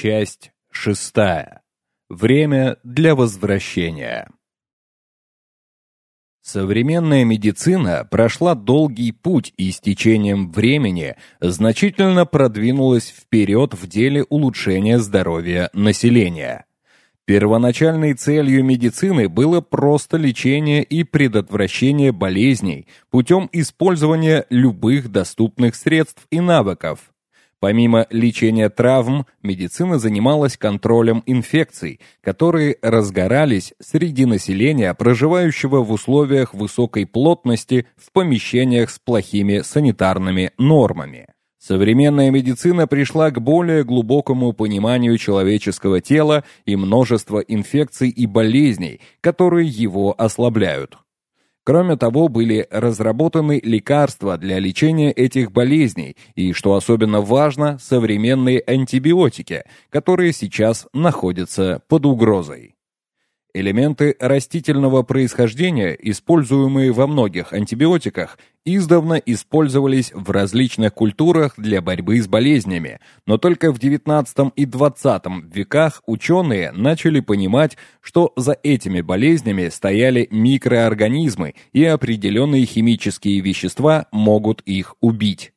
Часть шестая. Время для возвращения. Современная медицина прошла долгий путь и с течением времени значительно продвинулась вперед в деле улучшения здоровья населения. Первоначальной целью медицины было просто лечение и предотвращение болезней путем использования любых доступных средств и навыков. Помимо лечения травм, медицина занималась контролем инфекций, которые разгорались среди населения, проживающего в условиях высокой плотности в помещениях с плохими санитарными нормами. Современная медицина пришла к более глубокому пониманию человеческого тела и множества инфекций и болезней, которые его ослабляют. Кроме того, были разработаны лекарства для лечения этих болезней и, что особенно важно, современные антибиотики, которые сейчас находятся под угрозой. Элементы растительного происхождения, используемые во многих антибиотиках, издавна использовались в различных культурах для борьбы с болезнями, но только в XIX и XX веках ученые начали понимать, что за этими болезнями стояли микроорганизмы и определенные химические вещества могут их убить.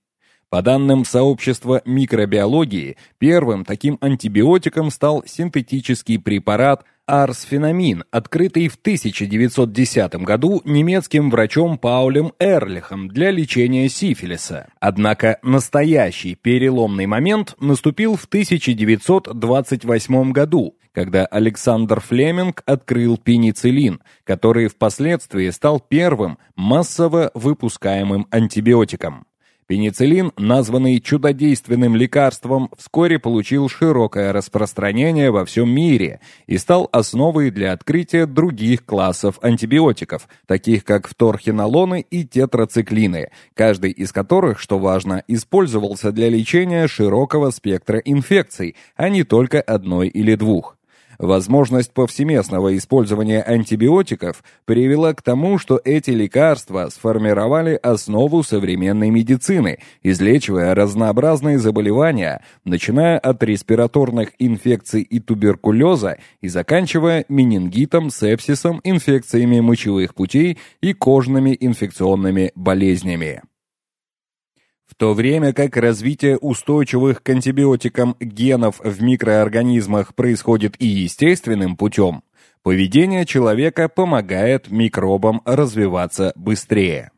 По данным сообщества микробиологии, первым таким антибиотиком стал синтетический препарат арсфенамин, открытый в 1910 году немецким врачом Паулем Эрлихом для лечения сифилиса. Однако настоящий переломный момент наступил в 1928 году, когда Александр Флеминг открыл пенициллин, который впоследствии стал первым массово выпускаемым антибиотиком. Пенициллин, названный чудодейственным лекарством, вскоре получил широкое распространение во всем мире и стал основой для открытия других классов антибиотиков, таких как фторхинолоны и тетрациклины, каждый из которых, что важно, использовался для лечения широкого спектра инфекций, а не только одной или двух. Возможность повсеместного использования антибиотиков привела к тому, что эти лекарства сформировали основу современной медицины, излечивая разнообразные заболевания, начиная от респираторных инфекций и туберкулеза и заканчивая менингитом, сепсисом, инфекциями мочевых путей и кожными инфекционными болезнями. В то время как развитие устойчивых к антибиотикам генов в микроорганизмах происходит и естественным путем, поведение человека помогает микробам развиваться быстрее.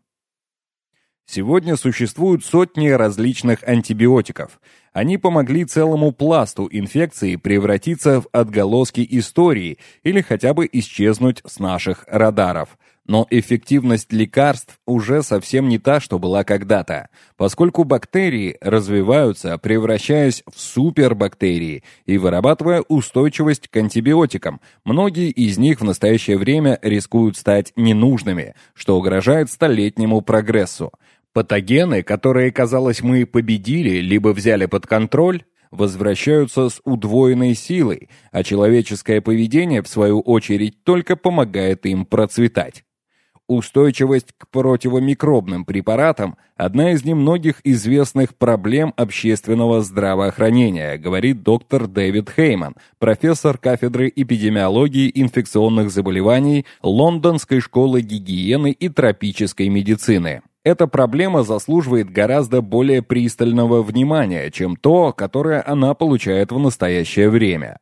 Сегодня существуют сотни различных антибиотиков. Они помогли целому пласту инфекции превратиться в отголоски истории или хотя бы исчезнуть с наших радаров – но эффективность лекарств уже совсем не та, что была когда-то, поскольку бактерии развиваются, превращаясь в супербактерии и вырабатывая устойчивость к антибиотикам. Многие из них в настоящее время рискуют стать ненужными, что угрожает столетнему прогрессу. Патогены, которые, казалось, мы победили, либо взяли под контроль, возвращаются с удвоенной силой, а человеческое поведение, в свою очередь, только помогает им процветать. Устойчивость к противомикробным препаратам – одна из немногих известных проблем общественного здравоохранения, говорит доктор Дэвид Хейман, профессор кафедры эпидемиологии инфекционных заболеваний Лондонской школы гигиены и тропической медицины. Эта проблема заслуживает гораздо более пристального внимания, чем то, которое она получает в настоящее время.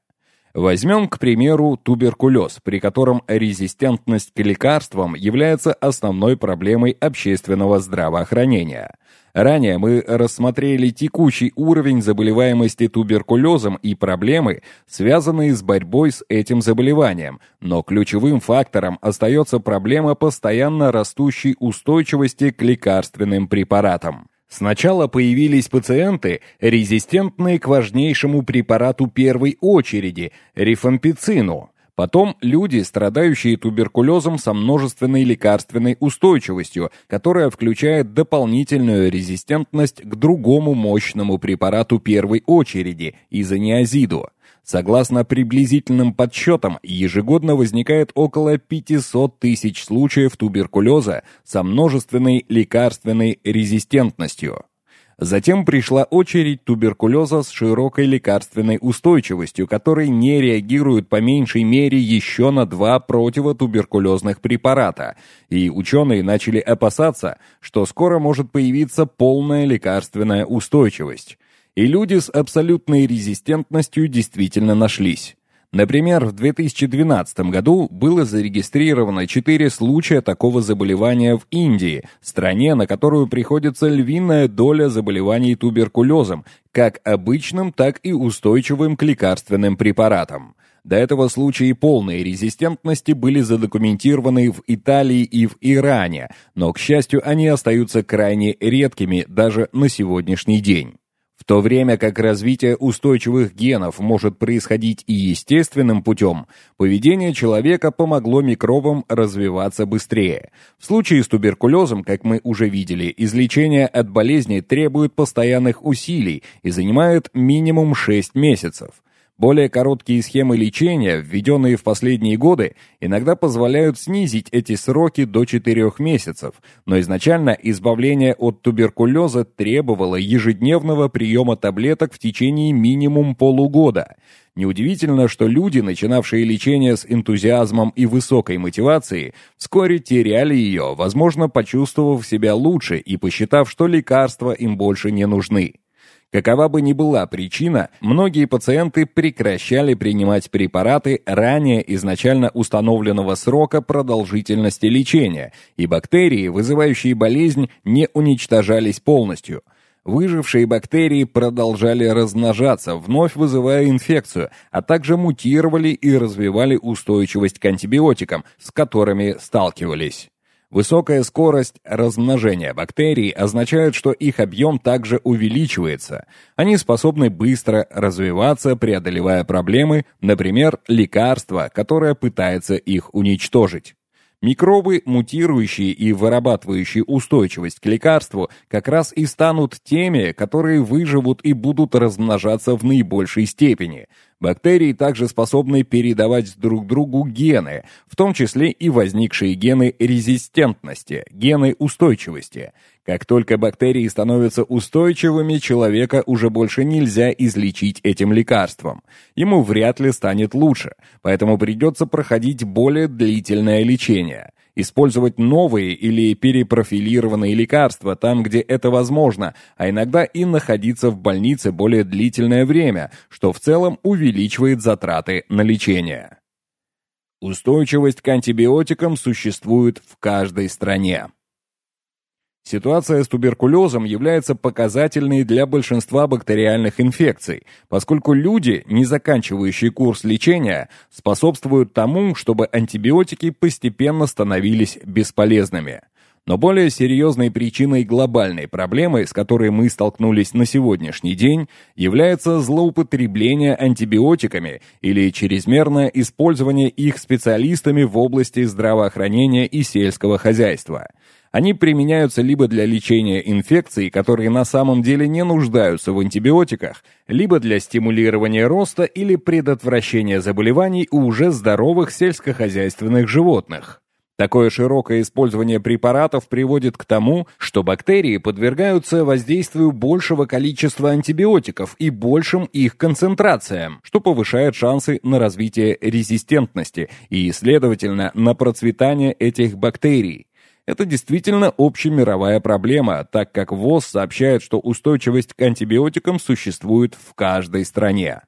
Возьмем, к примеру, туберкулез, при котором резистентность к лекарствам является основной проблемой общественного здравоохранения. Ранее мы рассмотрели текущий уровень заболеваемости туберкулезом и проблемы, связанные с борьбой с этим заболеванием, но ключевым фактором остается проблема постоянно растущей устойчивости к лекарственным препаратам. Сначала появились пациенты, резистентные к важнейшему препарату первой очереди – рифампицину. Потом люди, страдающие туберкулезом со множественной лекарственной устойчивостью, которая включает дополнительную резистентность к другому мощному препарату первой очереди – изониазиду. Согласно приблизительным подсчетам, ежегодно возникает около 500 тысяч случаев туберкулеза со множественной лекарственной резистентностью. Затем пришла очередь туберкулеза с широкой лекарственной устойчивостью, который не реагирует по меньшей мере еще на два противотуберкулезных препарата, и ученые начали опасаться, что скоро может появиться полная лекарственная устойчивость. И люди с абсолютной резистентностью действительно нашлись. Например, в 2012 году было зарегистрировано 4 случая такого заболевания в Индии, стране, на которую приходится львиная доля заболеваний туберкулезом, как обычным, так и устойчивым к лекарственным препаратам. До этого случаи полной резистентности были задокументированы в Италии и в Иране, но, к счастью, они остаются крайне редкими даже на сегодняшний день. В то время как развитие устойчивых генов может происходить и естественным путем, поведение человека помогло микробам развиваться быстрее. В случае с туберкулезом, как мы уже видели, излечение от болезни требует постоянных усилий и занимает минимум 6 месяцев. Более короткие схемы лечения, введенные в последние годы, иногда позволяют снизить эти сроки до 4 месяцев, но изначально избавление от туберкулеза требовало ежедневного приема таблеток в течение минимум полугода. Неудивительно, что люди, начинавшие лечение с энтузиазмом и высокой мотивацией, вскоре теряли ее, возможно, почувствовав себя лучше и посчитав, что лекарства им больше не нужны. Какова бы ни была причина, многие пациенты прекращали принимать препараты ранее изначально установленного срока продолжительности лечения, и бактерии, вызывающие болезнь, не уничтожались полностью. Выжившие бактерии продолжали размножаться, вновь вызывая инфекцию, а также мутировали и развивали устойчивость к антибиотикам, с которыми сталкивались. Высокая скорость размножения бактерий означает, что их объем также увеличивается. Они способны быстро развиваться, преодолевая проблемы, например, лекарство, которое пытается их уничтожить. Микробы, мутирующие и вырабатывающие устойчивость к лекарству, как раз и станут теми, которые выживут и будут размножаться в наибольшей степени. Бактерии также способны передавать друг другу гены, в том числе и возникшие гены резистентности, гены устойчивости. Как только бактерии становятся устойчивыми, человека уже больше нельзя излечить этим лекарством. Ему вряд ли станет лучше, поэтому придется проходить более длительное лечение использовать новые или перепрофилированные лекарства там, где это возможно, а иногда и находиться в больнице более длительное время, что в целом увеличивает затраты на лечение. Устойчивость к антибиотикам существует в каждой стране. Ситуация с туберкулезом является показательной для большинства бактериальных инфекций, поскольку люди, не заканчивающие курс лечения, способствуют тому, чтобы антибиотики постепенно становились бесполезными. Но более серьезной причиной глобальной проблемы, с которой мы столкнулись на сегодняшний день, является злоупотребление антибиотиками или чрезмерное использование их специалистами в области здравоохранения и сельского хозяйства – они применяются либо для лечения инфекций, которые на самом деле не нуждаются в антибиотиках, либо для стимулирования роста или предотвращения заболеваний у уже здоровых сельскохозяйственных животных. Такое широкое использование препаратов приводит к тому, что бактерии подвергаются воздействию большего количества антибиотиков и большим их концентрациям, что повышает шансы на развитие резистентности и, следовательно, на процветание этих бактерий. Это действительно общемировая проблема, так как ВОЗ сообщает, что устойчивость к антибиотикам существует в каждой стране.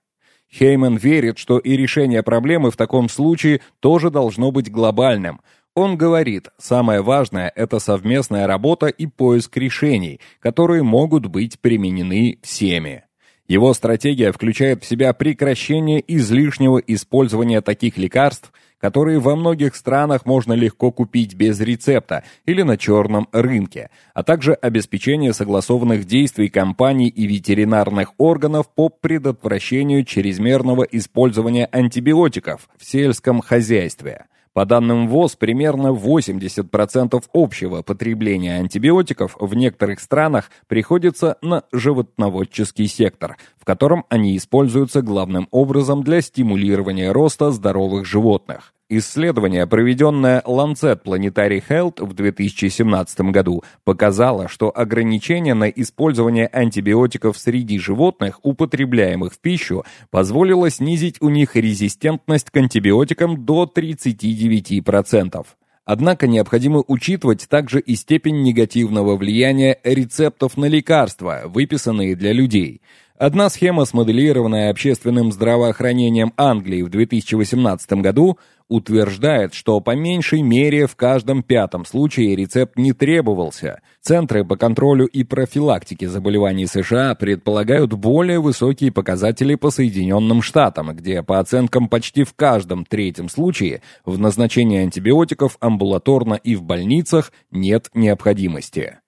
Хейман верит, что и решение проблемы в таком случае тоже должно быть глобальным. Он говорит, самое важное – это совместная работа и поиск решений, которые могут быть применены всеми. Его стратегия включает в себя прекращение излишнего использования таких лекарств, которые во многих странах можно легко купить без рецепта или на черном рынке, а также обеспечение согласованных действий компаний и ветеринарных органов по предотвращению чрезмерного использования антибиотиков в сельском хозяйстве. По данным ВОЗ, примерно 80% общего потребления антибиотиков в некоторых странах приходится на животноводческий сектор, в котором они используются главным образом для стимулирования роста здоровых животных. Исследование, проведенное Lancet Planetary Health в 2017 году, показало, что ограничение на использование антибиотиков среди животных, употребляемых в пищу, позволило снизить у них резистентность к антибиотикам до 39%. Однако необходимо учитывать также и степень негативного влияния рецептов на лекарства, выписанные для людей – Одна схема, смоделированная общественным здравоохранением Англии в 2018 году, утверждает, что по меньшей мере в каждом пятом случае рецепт не требовался. Центры по контролю и профилактике заболеваний США предполагают более высокие показатели по Соединенным Штатам, где по оценкам почти в каждом третьем случае в назначении антибиотиков амбулаторно и в больницах нет необходимости.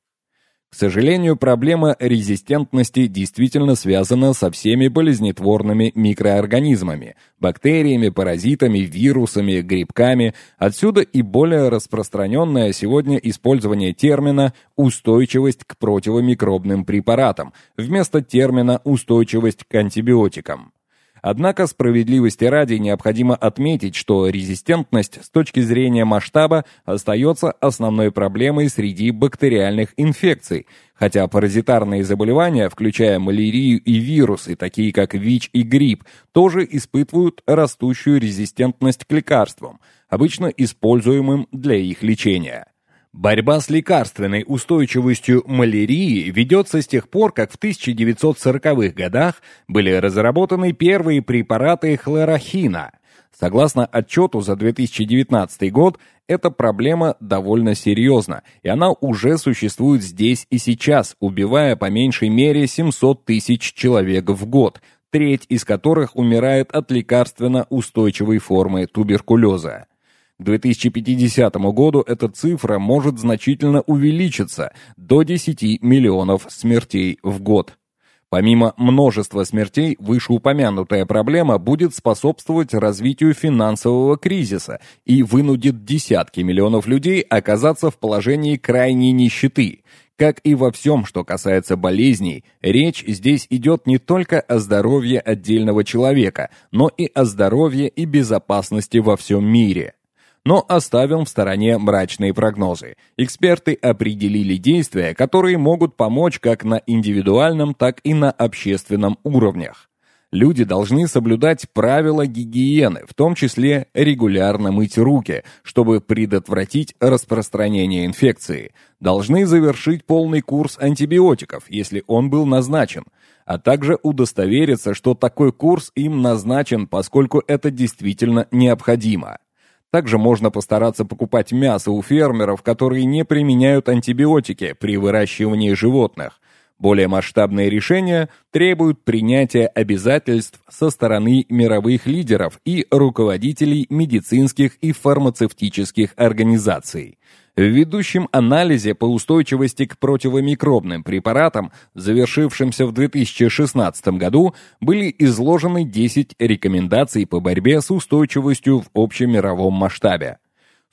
К сожалению, проблема резистентности действительно связана со всеми болезнетворными микроорганизмами, бактериями, паразитами, вирусами, грибками. Отсюда и более распространенное сегодня использование термина «устойчивость к противомикробным препаратам» вместо термина «устойчивость к антибиотикам». Однако справедливости ради необходимо отметить, что резистентность с точки зрения масштаба остается основной проблемой среди бактериальных инфекций, хотя паразитарные заболевания, включая малярию и вирусы, такие как ВИЧ и грипп, тоже испытывают растущую резистентность к лекарствам, обычно используемым для их лечения. Борьба с лекарственной устойчивостью малярии ведется с тех пор, как в 1940-х годах были разработаны первые препараты хлорохина. Согласно отчету за 2019 год, эта проблема довольно серьезна, и она уже существует здесь и сейчас, убивая по меньшей мере 700 тысяч человек в год, треть из которых умирает от лекарственно устойчивой формы туберкулеза. К 2050 году эта цифра может значительно увеличиться до 10 миллионов смертей в год. Помимо множества смертей, вышеупомянутая проблема будет способствовать развитию финансового кризиса и вынудит десятки миллионов людей оказаться в положении крайней нищеты. Как и во всем, что касается болезней, речь здесь идет не только о здоровье отдельного человека, но и о здоровье и безопасности во всем мире. Но оставим в стороне мрачные прогнозы. Эксперты определили действия, которые могут помочь как на индивидуальном, так и на общественном уровнях. Люди должны соблюдать правила гигиены, в том числе регулярно мыть руки, чтобы предотвратить распространение инфекции. Должны завершить полный курс антибиотиков, если он был назначен, а также удостовериться, что такой курс им назначен, поскольку это действительно необходимо. Также можно постараться покупать мясо у фермеров, которые не применяют антибиотики при выращивании животных. Более масштабные решения требуют принятия обязательств со стороны мировых лидеров и руководителей медицинских и фармацевтических организаций. В ведущем анализе по устойчивости к противомикробным препаратам, завершившемся в 2016 году, были изложены 10 рекомендаций по борьбе с устойчивостью в общемировом масштабе.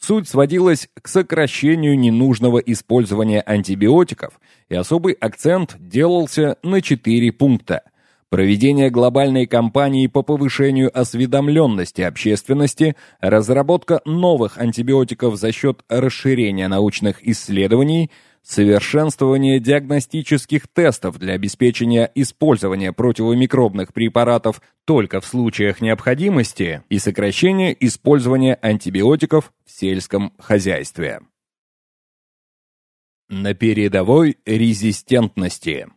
Суть сводилась к сокращению ненужного использования антибиотиков, и особый акцент делался на четыре пункта – Проведение глобальной кампании по повышению осведомленности общественности, разработка новых антибиотиков за счет расширения научных исследований, совершенствование диагностических тестов для обеспечения использования противомикробных препаратов только в случаях необходимости и сокращение использования антибиотиков в сельском хозяйстве. На передовой резистентности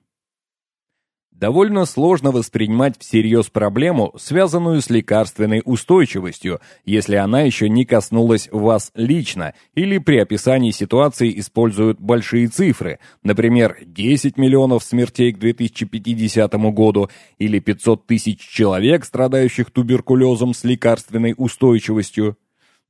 Довольно сложно воспринимать всерьез проблему, связанную с лекарственной устойчивостью, если она еще не коснулась вас лично, или при описании ситуации используют большие цифры, например, 10 миллионов смертей к 2050 году или 500 тысяч человек, страдающих туберкулезом с лекарственной устойчивостью.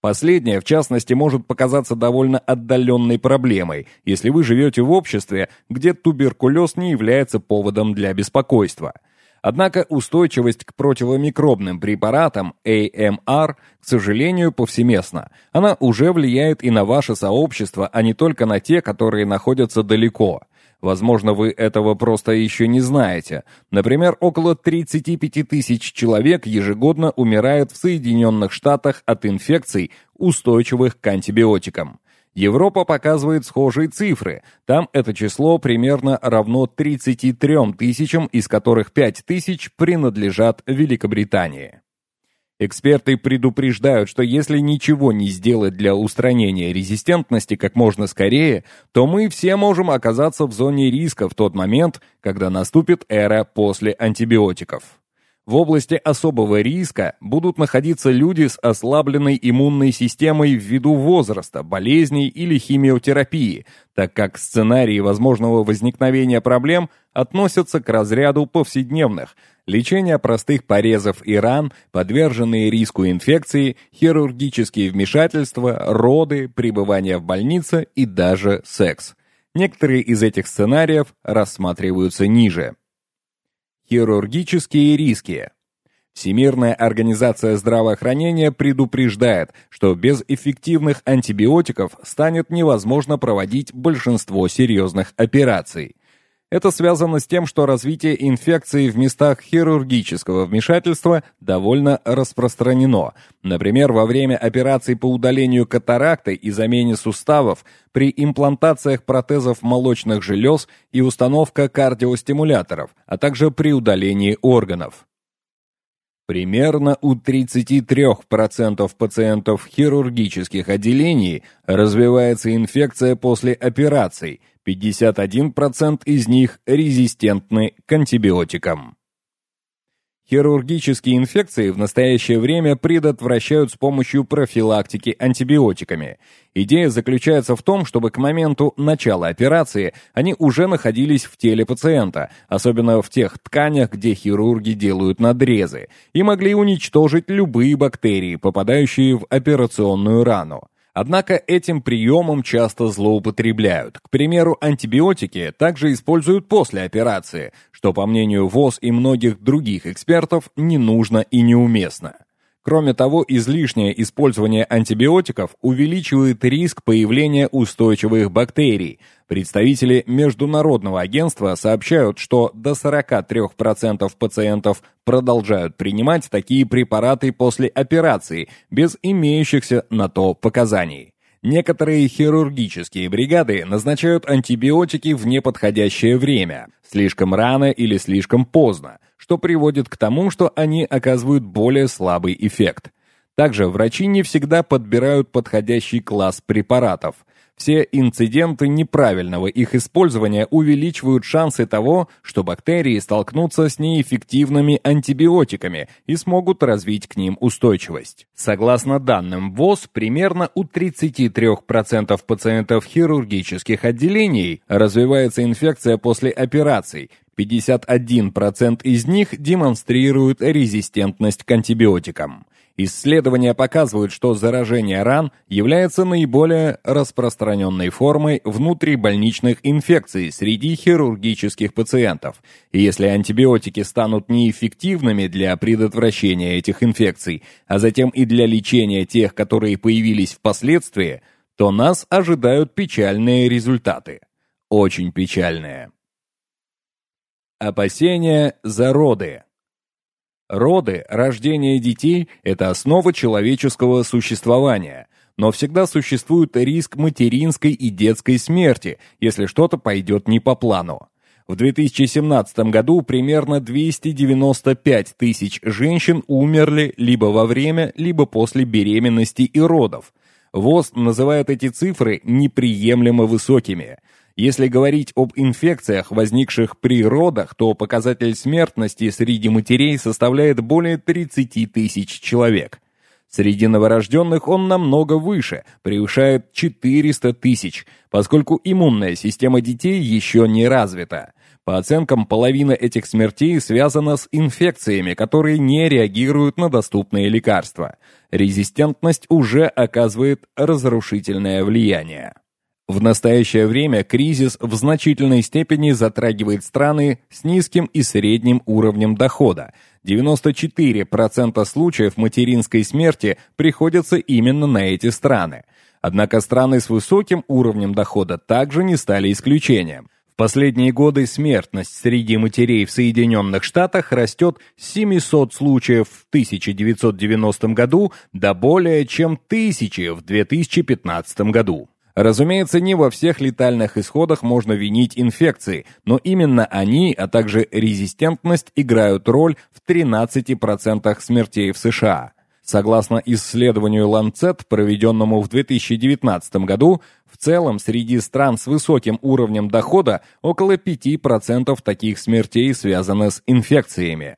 Последнее, в частности, может показаться довольно отдаленной проблемой, если вы живете в обществе, где туберкулез не является поводом для беспокойства. Однако устойчивость к противомикробным препаратам AMR, к сожалению, повсеместна. Она уже влияет и на ваше сообщество, а не только на те, которые находятся далеко. Возможно, вы этого просто еще не знаете. Например, около 35 тысяч человек ежегодно умирает в Соединенных Штатах от инфекций, устойчивых к антибиотикам. Европа показывает схожие цифры. Там это число примерно равно 33 тысячам, из которых 5 тысяч принадлежат Великобритании. Эксперты предупреждают, что если ничего не сделать для устранения резистентности как можно скорее, то мы все можем оказаться в зоне риска в тот момент, когда наступит эра после антибиотиков. В области особого риска будут находиться люди с ослабленной иммунной системой ввиду возраста, болезней или химиотерапии, так как сценарии возможного возникновения проблем относятся к разряду повседневных – лечение простых порезов и ран, подверженные риску инфекции, хирургические вмешательства, роды, пребывание в больнице и даже секс. Некоторые из этих сценариев рассматриваются ниже. Хирургические риски. Всемирная организация здравоохранения предупреждает, что без эффективных антибиотиков станет невозможно проводить большинство серьезных операций. Это связано с тем, что развитие инфекции в местах хирургического вмешательства довольно распространено. Например, во время операций по удалению катаракты и замене суставов, при имплантациях протезов молочных желез и установка кардиостимуляторов, а также при удалении органов. Примерно у 33% пациентов хирургических отделений развивается инфекция после операций – 51% из них резистентны к антибиотикам. Хирургические инфекции в настоящее время предотвращают с помощью профилактики антибиотиками. Идея заключается в том, чтобы к моменту начала операции они уже находились в теле пациента, особенно в тех тканях, где хирурги делают надрезы, и могли уничтожить любые бактерии, попадающие в операционную рану. Однако этим приемом часто злоупотребляют. К примеру, антибиотики также используют после операции, что, по мнению ВОЗ и многих других экспертов, не нужно и неуместно. Кроме того, излишнее использование антибиотиков увеличивает риск появления устойчивых бактерий. Представители Международного агентства сообщают, что до 43% пациентов продолжают принимать такие препараты после операции, без имеющихся на то показаний. Некоторые хирургические бригады назначают антибиотики в неподходящее время, слишком рано или слишком поздно, что приводит к тому, что они оказывают более слабый эффект. Также врачи не всегда подбирают подходящий класс препаратов. Все инциденты неправильного их использования увеличивают шансы того, что бактерии столкнутся с неэффективными антибиотиками и смогут развить к ним устойчивость. Согласно данным ВОЗ, примерно у 33% пациентов хирургических отделений развивается инфекция после операций, 51% из них демонстрируют резистентность к антибиотикам. Исследования показывают, что заражение ран является наиболее распространенной формой внутрибольничных инфекций среди хирургических пациентов. И если антибиотики станут неэффективными для предотвращения этих инфекций, а затем и для лечения тех, которые появились впоследствии, то нас ожидают печальные результаты. Очень печальные. Опасения за роды. Роды, рождение детей – это основа человеческого существования, но всегда существует риск материнской и детской смерти, если что-то пойдет не по плану. В 2017 году примерно 295 тысяч женщин умерли либо во время, либо после беременности и родов. ВОЗ называет эти цифры неприемлемо высокими – если говорить об инфекциях, возникших при родах, то показатель смертности среди матерей составляет более 30 тысяч человек. Среди новорожденных он намного выше, превышает 400 тысяч, поскольку иммунная система детей еще не развита. По оценкам, половина этих смертей связана с инфекциями, которые не реагируют на доступные лекарства. Резистентность уже оказывает разрушительное влияние. В настоящее время кризис в значительной степени затрагивает страны с низким и средним уровнем дохода. 94% случаев материнской смерти приходятся именно на эти страны. Однако страны с высоким уровнем дохода также не стали исключением. В последние годы смертность среди матерей в Соединенных Штатах растет с 700 случаев в 1990 году до более чем тысячи в 2015 году. Разумеется, не во всех летальных исходах можно винить инфекции, но именно они, а также резистентность играют роль в 13% смертей в США. Согласно исследованию Lancet, проведенному в 2019 году, в целом среди стран с высоким уровнем дохода около 5% таких смертей связаны с инфекциями.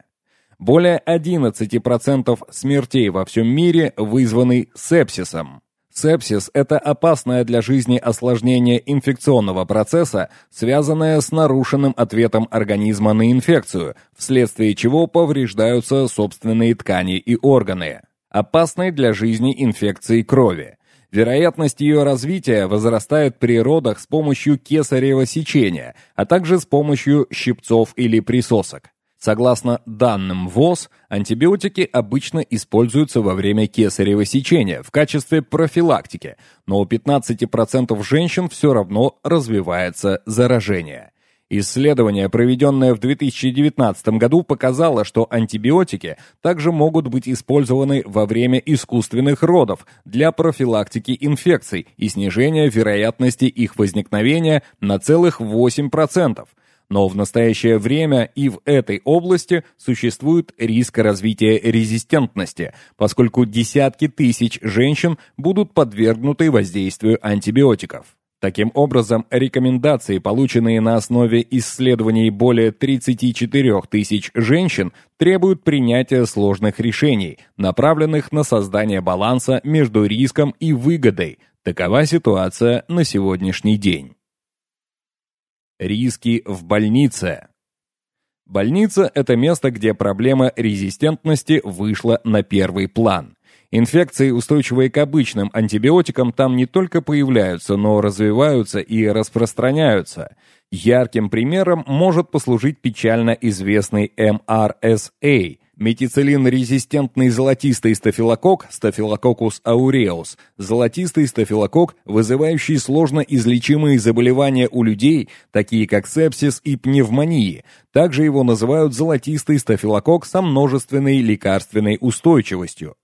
Более 11% смертей во всем мире вызваны сепсисом. Сепсис – это опасное для жизни осложнение инфекционного процесса, связанное с нарушенным ответом организма на инфекцию, вследствие чего повреждаются собственные ткани и органы. Опасной для жизни инфекции крови. Вероятность ее развития возрастает при родах с помощью кесарево сечения, а также с помощью щипцов или присосок. Согласно данным ВОЗ, антибиотики обычно используются во время кесарево сечения в качестве профилактики, но у 15% женщин все равно развивается заражение. Исследование, проведенное в 2019 году, показало, что антибиотики также могут быть использованы во время искусственных родов для профилактики инфекций и снижения вероятности их возникновения на целых 8%. Но в настоящее время и в этой области существует риск развития резистентности, поскольку десятки тысяч женщин будут подвергнуты воздействию антибиотиков. Таким образом, рекомендации, полученные на основе исследований более 34 тысяч женщин, требуют принятия сложных решений, направленных на создание баланса между риском и выгодой. Такова ситуация на сегодняшний день. Риски в больнице. Больница – это место, где проблема резистентности вышла на первый план. Инфекции, устойчивые к обычным антибиотикам, там не только появляются, но развиваются и распространяются. Ярким примером может послужить печально известный MRSA – Метицилин-резистентный золотистый стафилококк, стафилококус ауреус, золотистый стафилококк, вызывающий сложно излечимые заболевания у людей, такие как сепсис и пневмонии. Также его называют золотистый стафилококк со множественной лекарственной устойчивостью.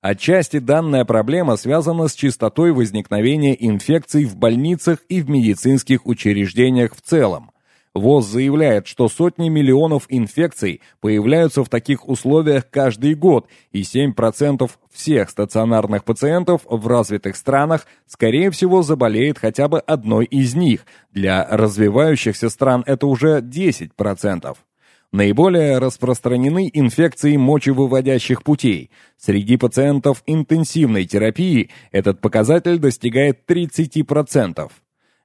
Отчасти данная проблема связана с частотой возникновения инфекций в больницах и в медицинских учреждениях в целом. ВОЗ заявляет, что сотни миллионов инфекций появляются в таких условиях каждый год, и 7% всех стационарных пациентов в развитых странах, скорее всего, заболеет хотя бы одной из них. Для развивающихся стран это уже 10%. Наиболее распространены инфекции мочевыводящих путей. Среди пациентов интенсивной терапии этот показатель достигает 30%.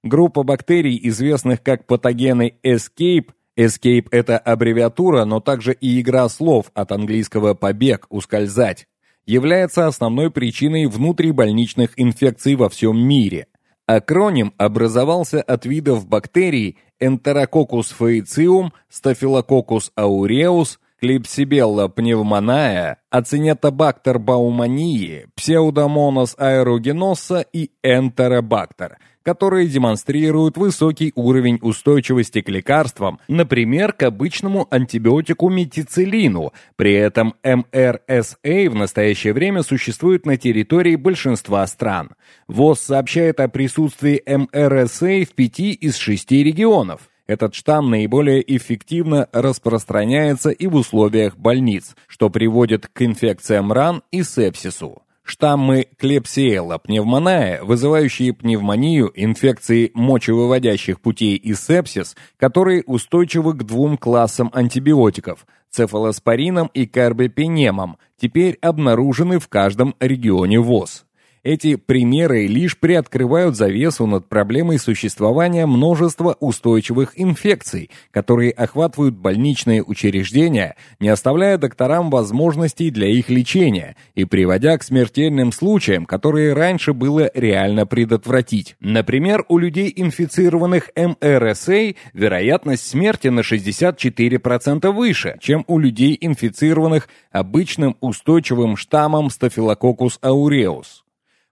Группа бактерий, известных как патогены Escape, Escape – это аббревиатура, но также и игра слов от английского «побег», «ускользать», является основной причиной внутрибольничных инфекций во всем мире. Акроним образовался от видов бактерий Enterococcus faecium, Staphylococcus aureus, Клипсибелла пневмоная, Ацинетобактер баумании, Псевдомонос аэрогеноса и Энтеробактер – которые демонстрируют высокий уровень устойчивости к лекарствам, например, к обычному антибиотику метицилину. При этом МРСА в настоящее время существует на территории большинства стран. ВОЗ сообщает о присутствии МРСА в пяти из шести регионов. Этот штамм наиболее эффективно распространяется и в условиях больниц, что приводит к инфекциям ран и сепсису. Штаммы Клепсиэлла пневмоная, вызывающие пневмонию, инфекции мочевыводящих путей и сепсис, которые устойчивы к двум классам антибиотиков – цефалоспорином и карбепенемом, теперь обнаружены в каждом регионе ВОЗ. Эти примеры лишь приоткрывают завесу над проблемой существования множества устойчивых инфекций, которые охватывают больничные учреждения, не оставляя докторам возможностей для их лечения и приводя к смертельным случаям, которые раньше было реально предотвратить. Например, у людей, инфицированных МРСА, вероятность смерти на 64% выше, чем у людей, инфицированных обычным устойчивым штаммом Staphylococcus aureus.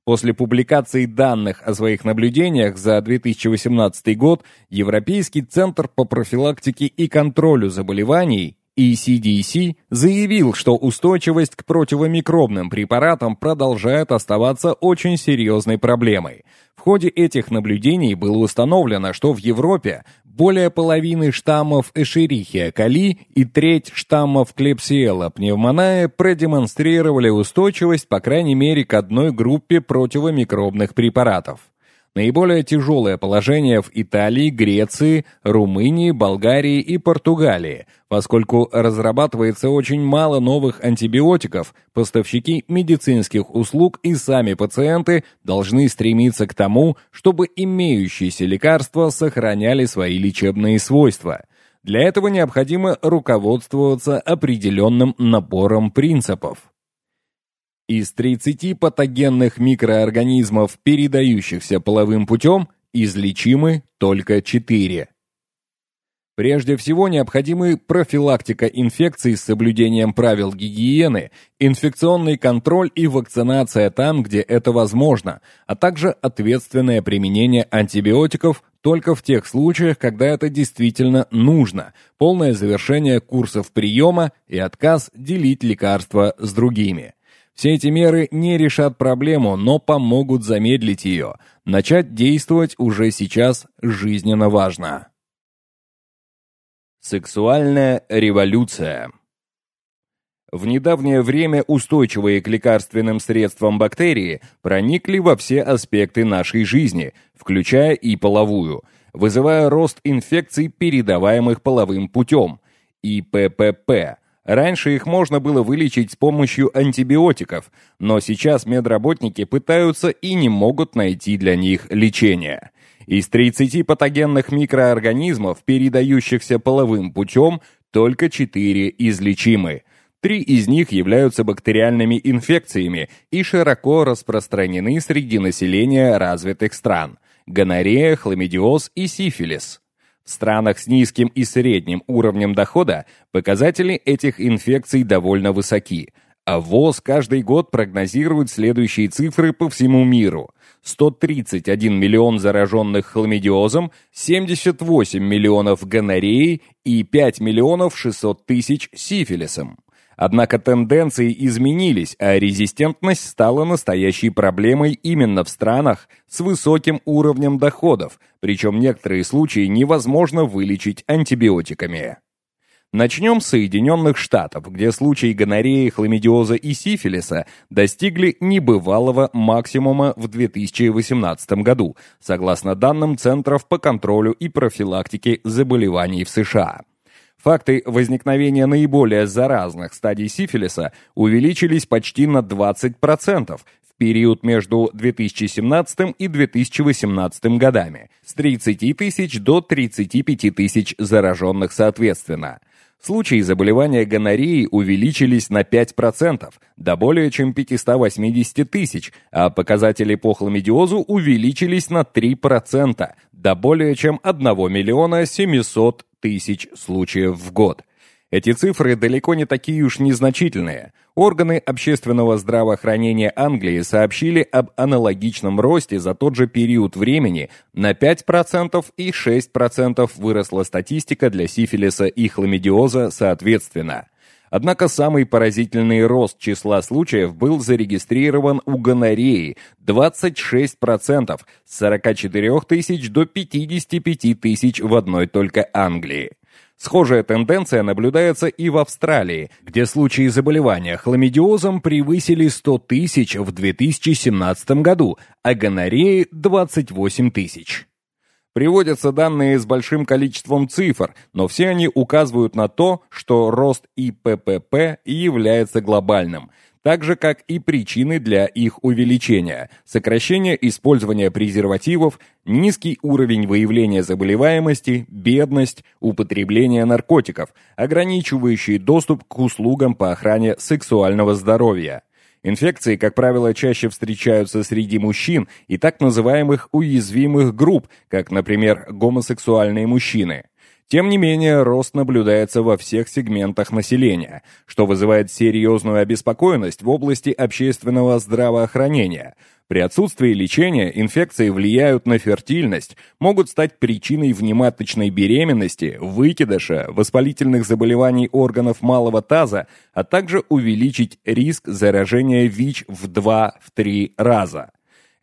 После публикации данных о своих наблюдениях за 2018 год Европейский центр по профилактике и контролю заболеваний ECDC заявил, что устойчивость к противомикробным препаратам продолжает оставаться очень серьезной проблемой. В ходе этих наблюдений было установлено, что в Европе более половины штаммов Эшерихия коли и треть штаммов Клепсиела пневмоная продемонстрировали устойчивость по крайней мере к одной группе противомикробных препаратов. Наиболее тяжелое положение в Италии, Греции, Румынии, Болгарии и Португалии, поскольку разрабатывается очень мало новых антибиотиков, поставщики медицинских услуг и сами пациенты должны стремиться к тому, чтобы имеющиеся лекарства сохраняли свои лечебные свойства. Для этого необходимо руководствоваться определенным набором принципов. Из 30 патогенных микроорганизмов, передающихся половым путем, излечимы только 4. Прежде всего, необходимы профилактика инфекций с соблюдением правил гигиены, инфекционный контроль и вакцинация там, где это возможно, а также ответственное применение антибиотиков только в тех случаях, когда это действительно нужно, полное завершение курсов приема и отказ делить лекарства с другими. Все эти меры не решат проблему, но помогут замедлить ее. Начать действовать уже сейчас жизненно важно. Сексуальная революция в недавнее время устойчивые к лекарственным средствам бактерии проникли во все аспекты нашей жизни, включая и половую, вызывая рост инфекций, передаваемых половым путем, ИППП, Раньше их можно было вылечить с помощью антибиотиков, но сейчас медработники пытаются и не могут найти для них лечение. Из 30 патогенных микроорганизмов, передающихся половым путем, только 4 излечимы. Три из них являются бактериальными инфекциями и широко распространены среди населения развитых стран – гонорея, хламидиоз и сифилис. В странах с низким и средним уровнем дохода показатели этих инфекций довольно высоки, а ВОЗ каждый год прогнозирует следующие цифры по всему миру. 131 миллион зараженных хламидиозом, 78 миллионов гонореей и 5 миллионов 600 тысяч сифилисом. Однако тенденции изменились, а резистентность стала настоящей проблемой именно в странах с высоким уровнем доходов, причем некоторые случаи невозможно вылечить антибиотиками. Начнем с Соединенных Штатов, где случаи гонореи, хламидиоза и сифилиса достигли небывалого максимума в 2018 году, согласно данным Центров по контролю и профилактике заболеваний в США. Факты возникновения наиболее заразных стадий сифилиса увеличились почти на 20% в период между 2017 и 2018 годами, с 30 тысяч до 35 тысяч зараженных соответственно. Случаи заболевания гонореей увеличились на 5%, до более чем 580 тысяч, а показатели по хламидиозу увеличились на 3%, до более чем 1 миллиона 700 тысяч случаев в год. Эти цифры далеко не такие уж незначительные. Органы общественного здравоохранения Англии сообщили об аналогичном росте за тот же период времени на 5% и 6% выросла статистика для сифилиса и хламидиоза соответственно. Однако самый поразительный рост числа случаев был зарегистрирован у гонореи – 26%, с 44 тысяч до 55 тысяч в одной только Англии. Схожая тенденция наблюдается и в Австралии, где случаи заболевания хламидиозом превысили 100 тысяч в 2017 году, а гонореи – 28 тысяч. Приводятся данные с большим количеством цифр, но все они указывают на то, что рост ИППП является глобальным, так же как и причины для их увеличения, сокращение использования презервативов, низкий уровень выявления заболеваемости, бедность, употребление наркотиков, ограничивающие доступ к услугам по охране сексуального здоровья. Инфекции, как правило, чаще встречаются среди мужчин и так называемых уязвимых групп, как, например, гомосексуальные мужчины. Тем не менее, рост наблюдается во всех сегментах населения, что вызывает серьезную обеспокоенность в области общественного здравоохранения. При отсутствии лечения инфекции влияют на фертильность, могут стать причиной внематочной беременности, выкидыша, воспалительных заболеваний органов малого таза, а также увеличить риск заражения ВИЧ в 2-3 раза.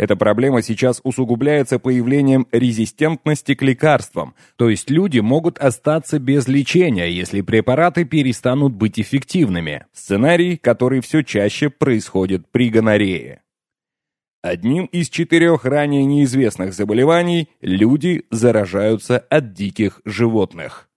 Эта проблема сейчас усугубляется появлением резистентности к лекарствам, то есть люди могут остаться без лечения, если препараты перестанут быть эффективными. Сценарий, который все чаще происходит при гонорее. Одним из четырех ранее неизвестных заболеваний люди заражаются от диких животных.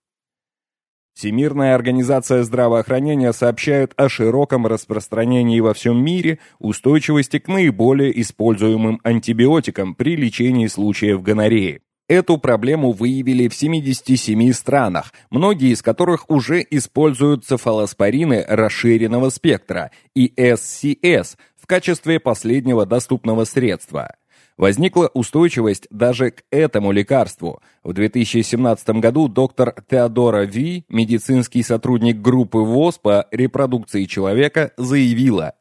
Всемирная организация здравоохранения сообщает о широком распространении во всем мире устойчивости к наиболее используемым антибиотикам при лечении случаев гонореи. Эту проблему выявили в 77 странах, многие из которых уже используют цефалоспорины расширенного спектра и СCS в качестве последнего доступного средства. Возникла устойчивость даже к этому лекарству. В 2017 году доктор Теодора Ви, медицинский сотрудник группы ВОЗ по репродукции человека, заявила,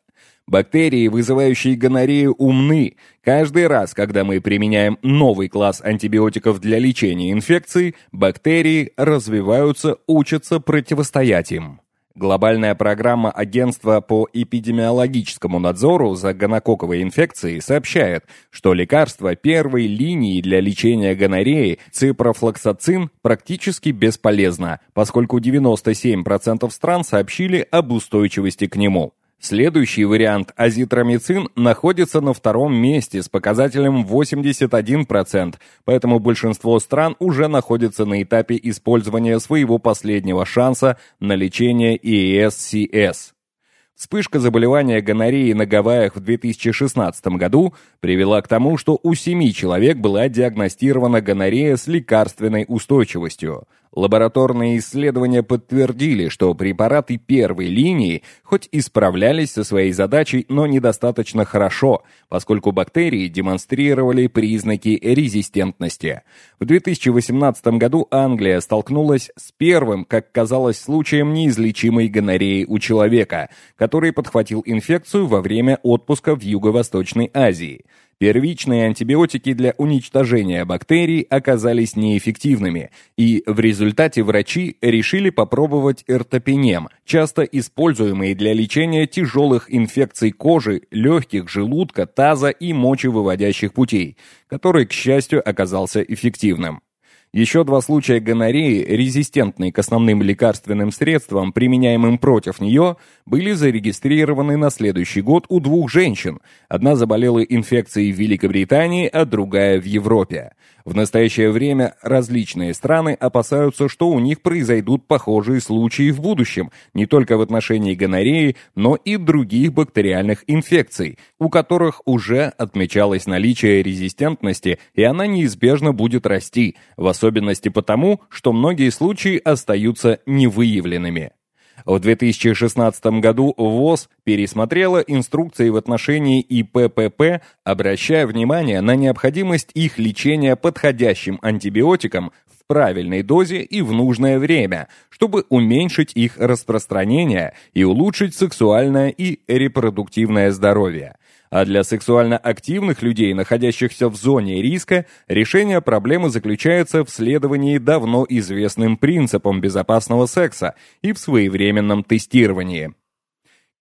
Бактерии, вызывающие гонорею, умны. Каждый раз, когда мы применяем новый класс антибиотиков для лечения инфекции, бактерии развиваются, учатся противостоять им. Глобальная программа Агентства по эпидемиологическому надзору за гонококковой инфекцией сообщает, что лекарство первой линии для лечения гонореи ципрофлоксацин практически бесполезно, поскольку 97% стран сообщили об устойчивости к нему. Следующий вариант, азитромицин, находится на втором месте с показателем 81%, поэтому большинство стран уже находится на этапе использования своего последнего шанса на лечение ИСС. Вспышка заболевания гонореи на Гавайях в 2016 году привела к тому, что у семи человек была диагностирована гонорея с лекарственной устойчивостью. Лабораторные исследования подтвердили, что препараты первой линии хоть и справлялись со своей задачей, но недостаточно хорошо, поскольку бактерии демонстрировали признаки резистентности. В 2018 году Англия столкнулась с первым, как казалось, случаем неизлечимой гонореи у человека, который подхватил инфекцию во время отпуска в Юго-Восточной Азии. Первичные антибиотики для уничтожения бактерий оказались неэффективными, и в результате врачи решили попробовать эртопенем, часто используемый для лечения тяжелых инфекций кожи, легких, желудка, таза и мочевыводящих путей, который, к счастью, оказался эффективным. Еще два случая гонореи, резистентные к основным лекарственным средствам, применяемым против нее, были зарегистрированы на следующий год у двух женщин. Одна заболела инфекцией в Великобритании, а другая в Европе. В настоящее время различные страны опасаются, что у них произойдут похожие случаи в будущем, не только в отношении гонореи, но и других бактериальных инфекций, у которых уже отмечалось наличие резистентности, и она неизбежно будет расти, в особенности потому, что многие случаи остаются невыявленными. В 2016 году ВОЗ пересмотрела инструкции в отношении ИППП, обращая внимание на необходимость их лечения подходящим антибиотиком в правильной дозе и в нужное время, чтобы уменьшить их распространение и улучшить сексуальное и репродуктивное здоровье. А для сексуально активных людей, находящихся в зоне риска, решение проблемы заключается в следовании давно известным принципам безопасного секса и в своевременном тестировании.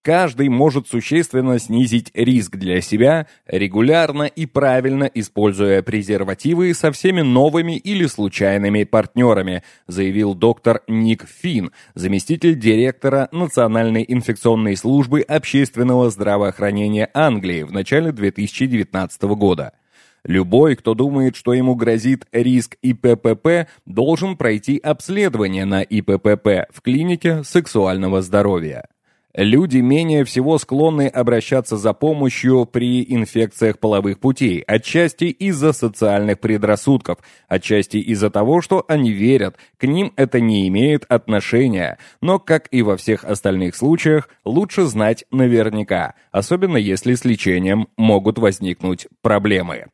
Каждый может существенно снизить риск для себя, регулярно и правильно используя презервативы со всеми новыми или случайными партнерами, заявил доктор Ник Фин, заместитель директора Национальной инфекционной службы общественного здравоохранения Англии в начале 2019 года. Любой, кто думает, что ему грозит риск ИППП, должен пройти обследование на ИППП в клинике сексуального здоровья. Люди менее всего склонны обращаться за помощью при инфекциях половых путей, отчасти из-за социальных предрассудков, отчасти из-за того, что они верят, к ним это не имеет отношения, но, как и во всех остальных случаях, лучше знать наверняка, особенно если с лечением могут возникнуть проблемы.